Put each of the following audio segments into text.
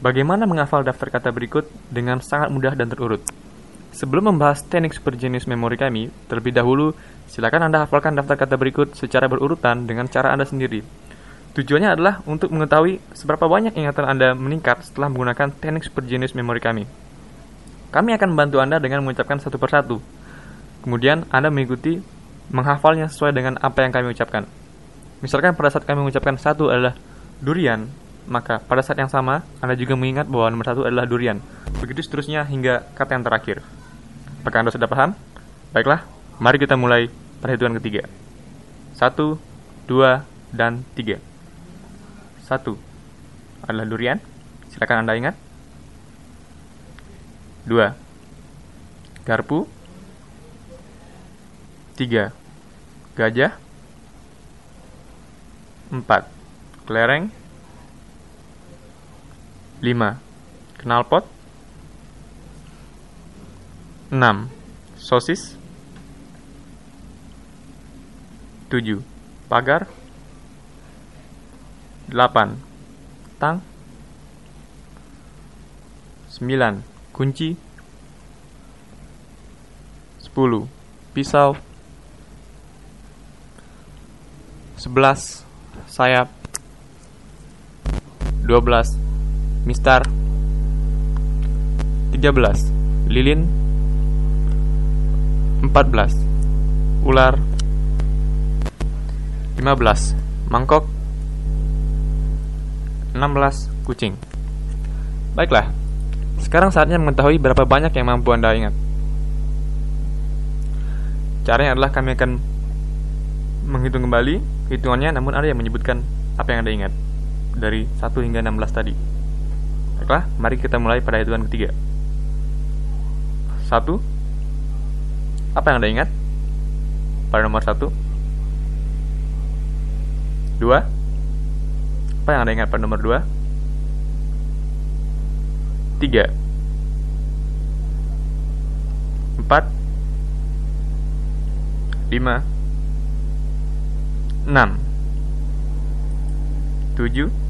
Bagaimana menghafal daftar kata berikut dengan sangat mudah dan terurut? Sebelum membahas teknik super genius memori kami, terlebih dahulu silakan Anda hafalkan daftar kata berikut secara berurutan dengan cara Anda sendiri. Tujuannya adalah untuk mengetahui seberapa banyak ingatan Anda meningkat setelah menggunakan teknik super genius memori kami. Kami akan membantu Anda dengan mengucapkan satu persatu. Kemudian Anda mengikuti menghafalnya sesuai dengan apa yang kami ucapkan. Misalkan pada saat kami mengucapkan satu adalah durian, maka pada saat yang sama, Anda juga mengingat bahwa nomor satu adalah durian. Begitu seterusnya hingga kata yang terakhir. Apakah Anda sudah paham? Baiklah, mari kita mulai perhitungan ketiga. Satu, dua, dan tiga. Satu adalah durian. Silakan Anda ingat. Dua, garpu. Tiga, gajah. Empat, kelereng. 5. Knalpot 6. Sosis 7. Pagar 8. Tang 9. Kunci 10. Pisau 11. Sayap 12 Mistar 13 Lilin 14 Ular 15 Mangkok 16 Kucing Baiklah, sekarang saatnya mengetahui berapa banyak yang mampu Anda ingat. Caranya adalah kami akan menghitung kembali hitungannya namun ada yang menyebutkan apa yang Anda ingat dari 1 hingga 16 tadi. Baiklah, mari kita mulai pada hitungan ketiga. Satu. Apa yang Anda ingat? Pada nomor satu. Dua. Apa yang Anda ingat pada nomor dua? Tiga. Empat. Lima. Enam. Tujuh.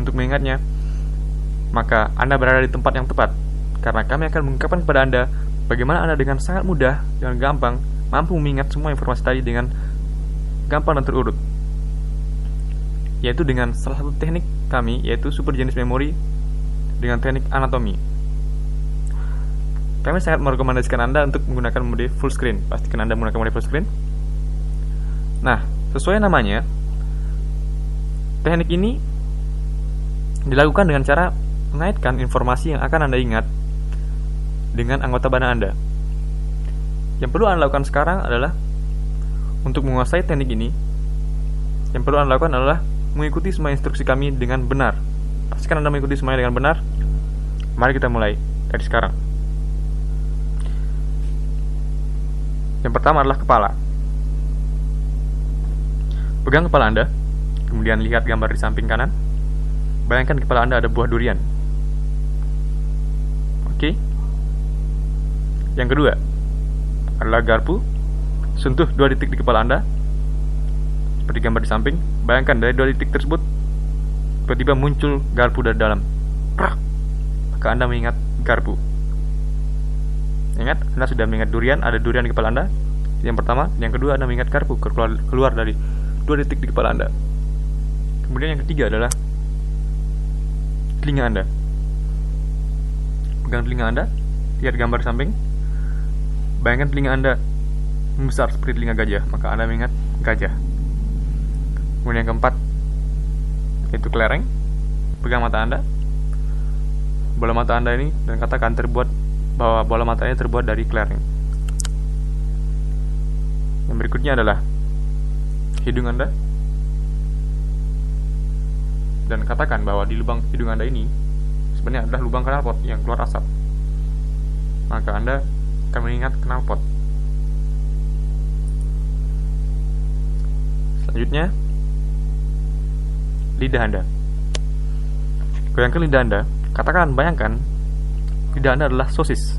untuk mengingatnya, maka Anda berada di tempat yang tepat, karena kami akan mengungkapkan kepada Anda bagaimana Anda dengan sangat mudah dan gampang mampu mengingat semua informasi tadi dengan gampang dan terurut. Yaitu dengan salah satu teknik kami, yaitu super jenis memori dengan teknik anatomi. Kami sangat merekomendasikan Anda untuk menggunakan mode full screen. Pastikan Anda menggunakan mode full screen. Nah, sesuai namanya, teknik ini dilakukan dengan cara mengaitkan informasi yang akan Anda ingat dengan anggota badan Anda. Yang perlu Anda lakukan sekarang adalah untuk menguasai teknik ini, yang perlu Anda lakukan adalah mengikuti semua instruksi kami dengan benar. Pastikan Anda mengikuti semuanya dengan benar. Mari kita mulai dari sekarang. Yang pertama adalah kepala. Pegang kepala Anda, kemudian lihat gambar di samping kanan. Bayangkan kepala Anda ada buah durian. Oke. Yang kedua adalah garpu. Sentuh dua titik di kepala Anda. Seperti gambar di samping. Bayangkan dari dua titik tersebut tiba-tiba muncul garpu dari dalam. Prak. Maka Anda mengingat garpu. Ingat, Anda sudah mengingat durian, ada durian di kepala Anda. Yang pertama, yang kedua Anda mengingat garpu keluar, keluar dari dua titik di kepala Anda. Kemudian yang ketiga adalah telinga Anda. Pegang telinga Anda, lihat gambar samping. Bayangkan telinga Anda membesar seperti telinga gajah, maka Anda mengingat gajah. Kemudian yang keempat, yaitu kelereng. Pegang mata Anda. Bola mata Anda ini dan katakan terbuat bahwa bola matanya terbuat dari kelereng. Yang berikutnya adalah hidung Anda. Dan katakan bahwa di lubang hidung Anda ini sebenarnya adalah lubang knalpot yang keluar asap. Maka Anda akan mengingat knalpot. Selanjutnya, lidah Anda. Goyangkan lidah Anda. Katakan, bayangkan, lidah Anda adalah sosis.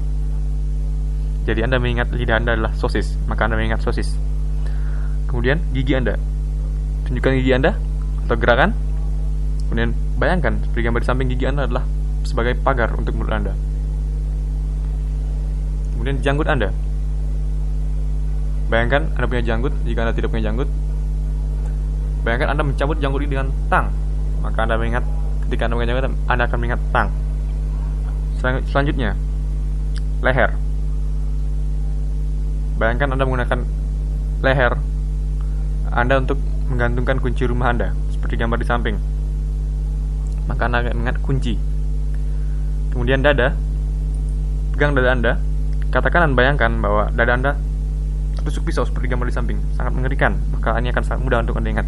Jadi Anda mengingat lidah Anda adalah sosis, maka Anda mengingat sosis. Kemudian gigi Anda. Tunjukkan gigi Anda atau gerakan. Kemudian bayangkan seperti gambar di samping gigi Anda adalah sebagai pagar untuk mulut Anda. Kemudian janggut Anda. Bayangkan Anda punya janggut, jika Anda tidak punya janggut, bayangkan Anda mencabut janggut ini dengan tang. Maka Anda mengingat ketika Anda mengingat janggut, Anda akan mengingat tang. Selanjutnya, leher. Bayangkan Anda menggunakan leher Anda untuk menggantungkan kunci rumah Anda, seperti gambar di samping. Maka Anda mengingat kunci. Kemudian dada, pegang dada Anda, katakan dan bayangkan bahwa dada Anda tertusuk pisau seperti gambar di samping, sangat mengerikan. Maka ini akan sangat mudah untuk Anda ingat.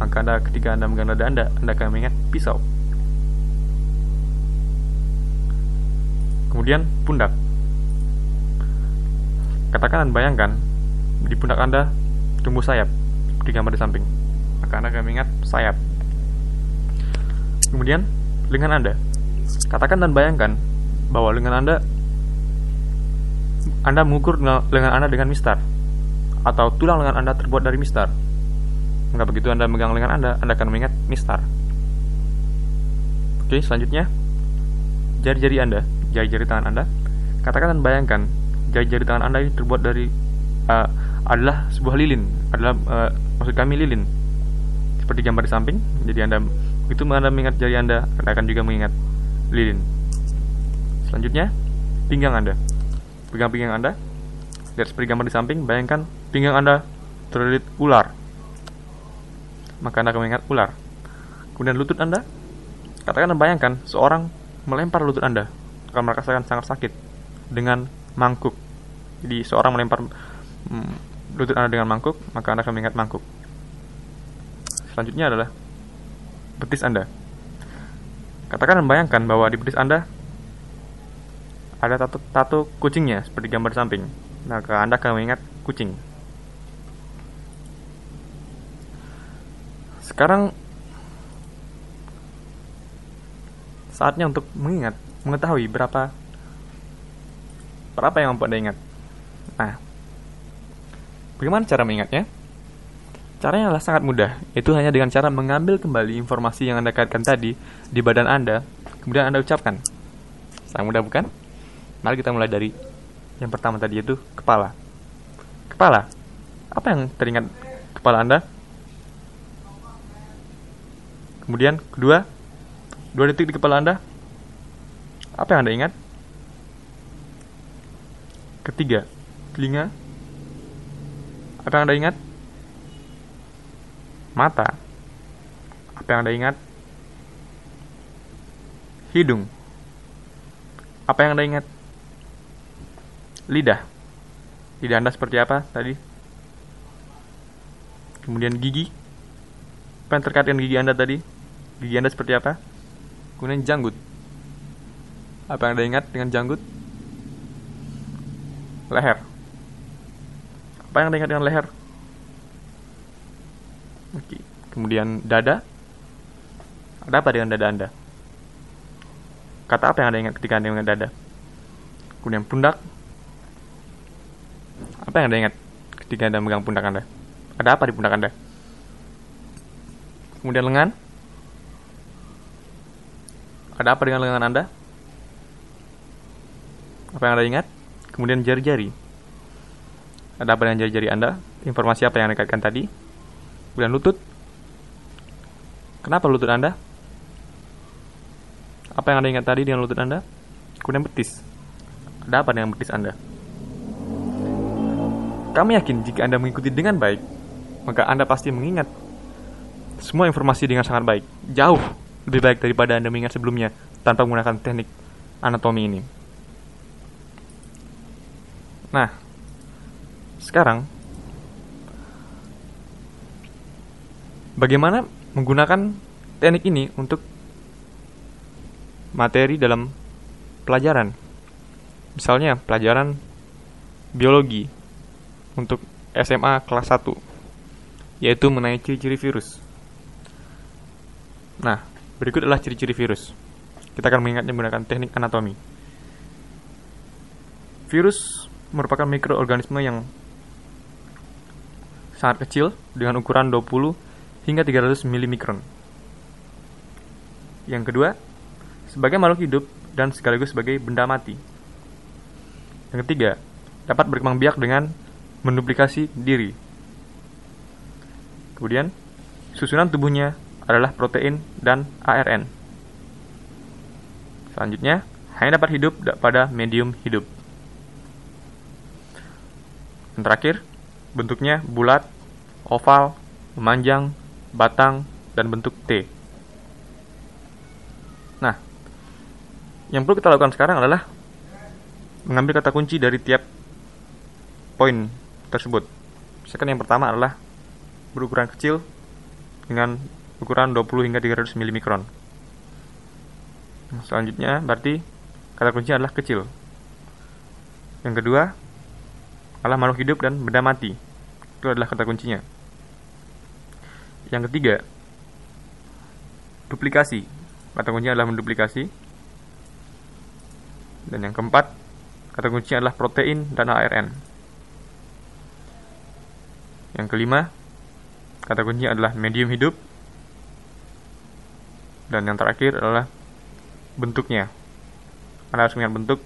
Maka Anda ketika Anda memegang dada Anda, Anda akan mengingat pisau. Kemudian pundak. Katakan dan bayangkan di pundak Anda tumbuh sayap seperti gambar di samping. Maka Anda akan mengingat sayap. Kemudian lengan Anda. Katakan dan bayangkan bahwa lengan Anda Anda mengukur lengan Anda dengan mistar atau tulang lengan Anda terbuat dari mistar. Maka begitu Anda megang lengan Anda, Anda akan mengingat mistar. Oke, selanjutnya jari-jari Anda, jari-jari tangan Anda. Katakan dan bayangkan jari-jari tangan Anda ini terbuat dari uh, adalah sebuah lilin, adalah uh, maksud kami lilin. Seperti gambar di samping. Jadi Anda itu Anda mengingat jari Anda, Anda akan juga mengingat lilin. Selanjutnya, pinggang Anda. Pegang pinggang Anda. Lihat seperti gambar di samping, bayangkan pinggang Anda terlilit ular. Maka Anda akan mengingat ular. Kemudian lutut Anda. Katakan dan bayangkan seorang melempar lutut Anda akan merasakan sangat sakit dengan mangkuk. Jadi seorang melempar hmm, lutut Anda dengan mangkuk, maka Anda akan mengingat mangkuk. Selanjutnya adalah betis Anda. Katakan dan bayangkan bahwa di betis Anda ada tato, tato kucingnya seperti gambar samping. Maka Anda akan mengingat kucing. Sekarang saatnya untuk mengingat, mengetahui berapa berapa yang mampu Anda ingat. Nah, bagaimana cara mengingatnya? Caranya adalah sangat mudah, itu hanya dengan cara mengambil kembali informasi yang Anda kaitkan tadi di badan Anda, kemudian Anda ucapkan. Sangat mudah bukan? Mari kita mulai dari yang pertama tadi yaitu kepala. Kepala. Apa yang teringat kepala Anda? Kemudian kedua, dua detik di kepala Anda. Apa yang Anda ingat? Ketiga, telinga. Apa yang Anda ingat? Mata. Apa yang Anda ingat? Hidung. Apa yang Anda ingat? Lidah. Lidah Anda seperti apa tadi? Kemudian gigi. Apa yang terkait dengan gigi Anda tadi? Gigi Anda seperti apa? Kemudian janggut. Apa yang Anda ingat dengan janggut? Leher. Apa yang Anda ingat dengan leher? Oke. Kemudian dada. Ada apa dengan dada Anda? Kata apa yang Anda ingat ketika Anda ingat dada? Kemudian pundak. Apa yang Anda ingat ketika Anda megang pundak Anda? Ada apa di pundak Anda? Kemudian lengan. Ada apa dengan lengan Anda? Apa yang Anda ingat? Kemudian jari-jari. Ada apa dengan jari-jari Anda? Informasi apa yang Anda kaitkan tadi? Kemudian lutut. Kenapa lutut Anda? Apa yang Anda ingat tadi dengan lutut Anda? Kemudian betis. Ada apa dengan betis Anda? Kami yakin jika Anda mengikuti dengan baik, maka Anda pasti mengingat semua informasi dengan sangat baik. Jauh lebih baik daripada Anda mengingat sebelumnya tanpa menggunakan teknik anatomi ini. Nah, sekarang bagaimana menggunakan teknik ini untuk materi dalam pelajaran. Misalnya pelajaran biologi untuk SMA kelas 1 yaitu mengenai ciri-ciri virus. Nah, berikut adalah ciri-ciri virus. Kita akan mengingatnya menggunakan teknik anatomi. Virus merupakan mikroorganisme yang sangat kecil dengan ukuran 20 hingga 300 mm. Yang kedua, sebagai makhluk hidup dan sekaligus sebagai benda mati. Yang ketiga, dapat berkembang biak dengan menduplikasi diri. Kemudian, susunan tubuhnya adalah protein dan ARN. Selanjutnya, hanya dapat hidup pada medium hidup. Yang terakhir, bentuknya bulat, oval, memanjang, batang, dan bentuk T. Nah, yang perlu kita lakukan sekarang adalah mengambil kata kunci dari tiap poin tersebut. Misalkan yang pertama adalah berukuran kecil dengan ukuran 20 hingga 300 mm. Selanjutnya berarti kata kunci adalah kecil. Yang kedua adalah makhluk hidup dan benda mati. Itu adalah kata kuncinya. Yang ketiga, duplikasi. Kata kuncinya adalah menduplikasi. Dan yang keempat, kata kuncinya adalah protein dan ARN. Yang kelima, kata kuncinya adalah medium hidup. Dan yang terakhir adalah bentuknya. Anda harus mengingat bentuk.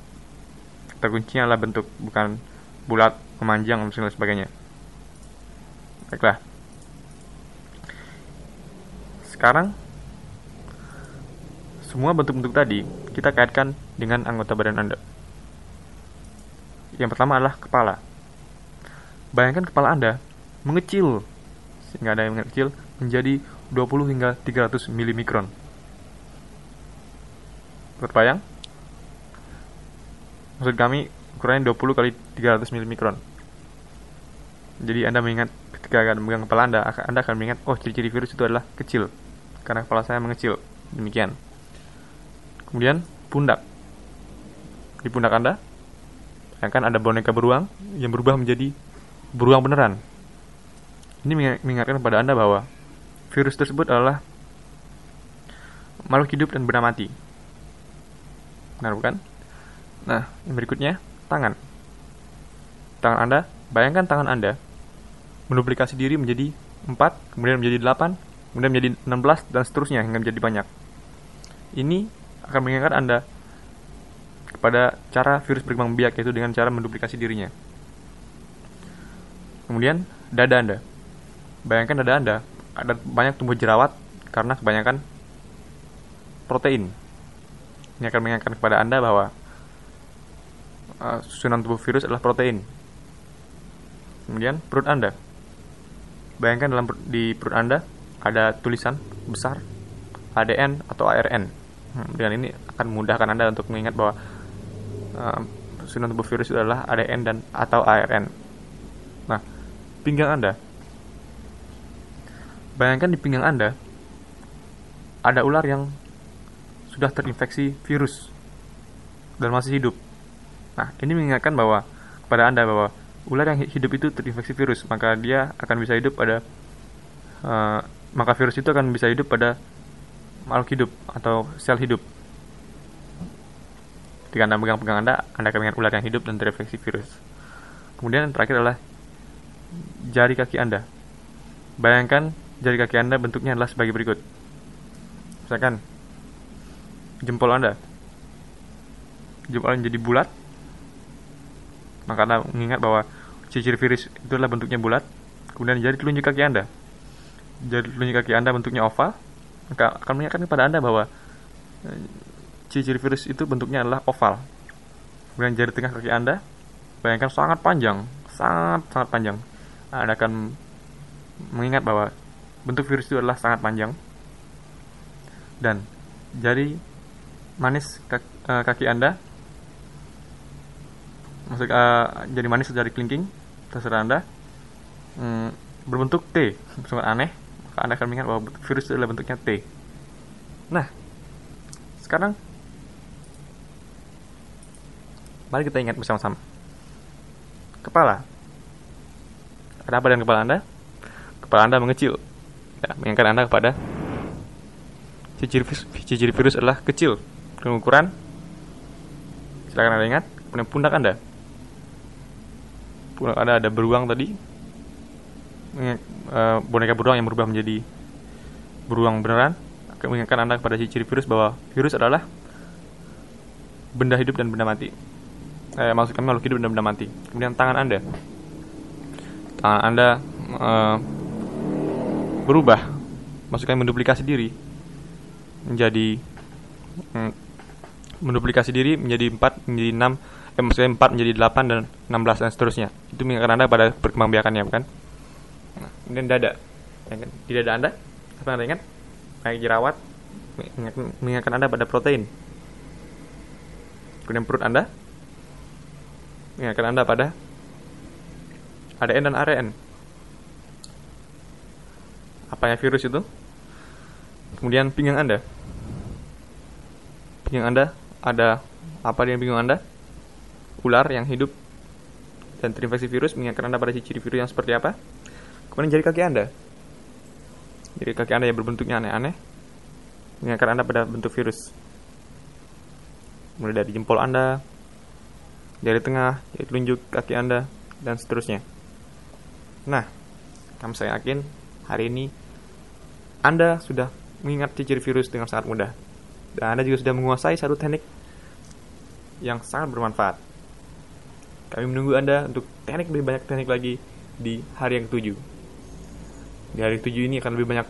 Kata kuncinya adalah bentuk, bukan bulat, memanjang, dan sebagainya. Baiklah. Sekarang, semua bentuk-bentuk tadi kita kaitkan dengan anggota badan Anda. Yang pertama adalah kepala. Bayangkan kepala Anda mengecil, sehingga ada yang mengecil menjadi 20 hingga 300 mm. Terbayang? Maksud kami ukurannya 20 kali 300 mm. Jadi Anda mengingat ketika akan memegang kepala Anda, Anda akan mengingat, oh ciri-ciri virus itu adalah kecil. Karena kepala saya mengecil. Demikian. Kemudian, pundak. Di pundak Anda, akan ada boneka beruang yang berubah menjadi beruang beneran. Ini mengingatkan kepada Anda bahwa virus tersebut adalah makhluk hidup dan benda mati. Benar bukan? Nah, yang berikutnya, tangan. Tangan Anda, bayangkan tangan Anda menduplikasi diri menjadi 4, kemudian menjadi 8, kemudian menjadi 16, dan seterusnya hingga menjadi banyak. Ini akan mengingatkan Anda kepada cara virus berkembang biak, yaitu dengan cara menduplikasi dirinya. Kemudian, dada Anda. Bayangkan dada Anda, ada banyak tumbuh jerawat karena kebanyakan protein. Ini akan mengingatkan kepada Anda bahwa uh, susunan tubuh virus adalah protein. Kemudian, perut Anda. Bayangkan dalam di perut Anda ada tulisan besar ADN atau ARN. Hmm, dengan ini akan memudahkan Anda untuk mengingat bahwa uh, susunan tubuh virus adalah ADN dan atau ARN. Nah, pinggang Anda. Bayangkan di pinggang Anda ada ular yang sudah terinfeksi virus dan masih hidup. Nah, ini mengingatkan bahwa kepada Anda bahwa ular yang hidup itu terinfeksi virus, maka dia akan bisa hidup pada uh, maka virus itu akan bisa hidup pada makhluk hidup atau sel hidup. Ketika Anda pegang-pegang Anda, Anda akan melihat ular yang hidup dan terinfeksi virus. Kemudian yang terakhir adalah jari kaki Anda. Bayangkan jari kaki Anda bentuknya adalah sebagai berikut. Misalkan jempol Anda. Jempol jadi bulat. Maka Anda mengingat bahwa ciri-ciri virus itu adalah bentuknya bulat. Kemudian jari telunjuk kaki Anda. Jari telunjuk kaki Anda bentuknya oval maka akan mengingatkan kepada Anda bahwa eh, ciri-ciri virus itu bentuknya adalah oval. Kemudian jari tengah kaki Anda, bayangkan sangat panjang, sangat sangat panjang. Anda akan mengingat bahwa bentuk virus itu adalah sangat panjang. Dan jari manis kaki, uh, kaki Anda, maksud uh, jari manis atau jari kelingking, terserah Anda, hmm, berbentuk T, sangat aneh, anda akan mengingat bahwa virus itu adalah bentuknya T. Nah, sekarang mari kita ingat bersama-sama. Kepala. Ada apa dengan kepala Anda? Kepala Anda mengecil. Ya, mengingatkan Anda kepada ciri virus, ciri virus adalah kecil dengan ukuran silakan Anda ingat kemudian pundak Anda pundak Anda ada beruang tadi uh, boneka beruang yang berubah menjadi beruang beneran. Akan mengingatkan Anda kepada ciri virus bahwa virus adalah benda hidup dan benda mati. Eh, maksud kami makhluk hidup dan benda mati. Kemudian tangan Anda. Tangan Anda uh, berubah. Maksudnya menduplikasi diri menjadi hmm, menduplikasi diri menjadi 4 menjadi 6 eh maksudnya 4 menjadi 8 dan 16 dan seterusnya. Itu mengingatkan anda pada perkembangbiakannya bukan nah, kemudian dada. Di dada anda apa anda ingat? Kayak jerawat mengingatkan anda pada protein. Kemudian perut anda mengingatkan anda pada ADN dan ARN apanya virus itu? Kemudian pinggang anda. Pinggang anda ada apa dengan pinggang anda? Ular yang hidup dan terinfeksi virus mengingatkan anda pada ciri virus yang seperti apa kemudian jari kaki anda jari kaki anda yang berbentuknya aneh-aneh mengingatkan anda pada bentuk virus mulai dari jempol anda jari tengah jari telunjuk kaki anda dan seterusnya nah kami saya yakin hari ini anda sudah mengingat ciri virus dengan sangat mudah dan Anda juga sudah menguasai satu teknik yang sangat bermanfaat. Kami menunggu Anda untuk teknik lebih banyak teknik lagi di hari yang ketujuh. Di hari ketujuh ini akan lebih banyak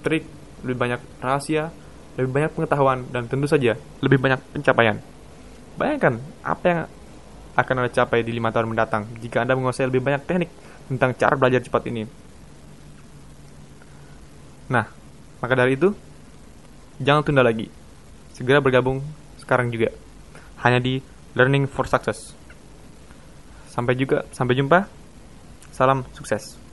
trik, lebih banyak rahasia, lebih banyak pengetahuan, dan tentu saja lebih banyak pencapaian. Bayangkan apa yang akan Anda capai di lima tahun mendatang jika Anda menguasai lebih banyak teknik tentang cara belajar cepat ini. Nah, maka dari itu, jangan tunda lagi segera bergabung sekarang juga. Hanya di Learning for Success. Sampai juga, sampai jumpa. Salam sukses.